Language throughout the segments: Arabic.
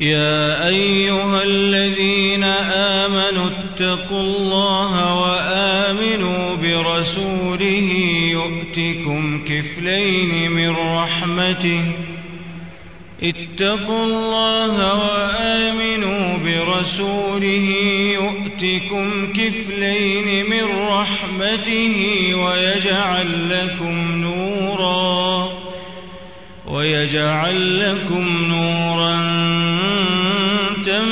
يا أيها الذين آمنوا اتقوا الله وآمنوا برسوله يؤتكم كفلين من رحمته. اتقوا الله وآمنوا برسوله يؤتكم كفلين من رحمته ويجعل لكم نورا ويجعل لكم نورا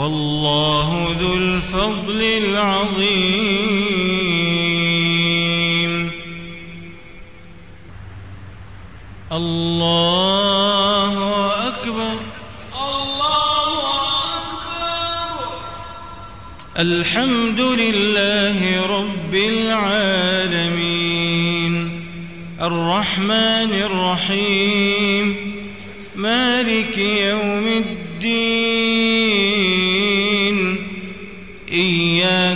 والله ذو الفضل العظيم. الله أكبر. الله أكبر الحمد لله رب العالمين. الرحمن الرحيم. مالك يوم الدين.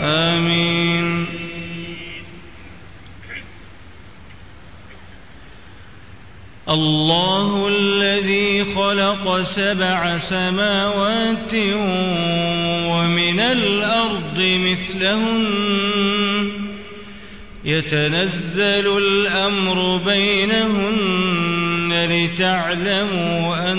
آمين. الله الذي خلق سبع سماوات ومن الأرض مثلهن. يتنزل الأمر بينهن لتعلموا أن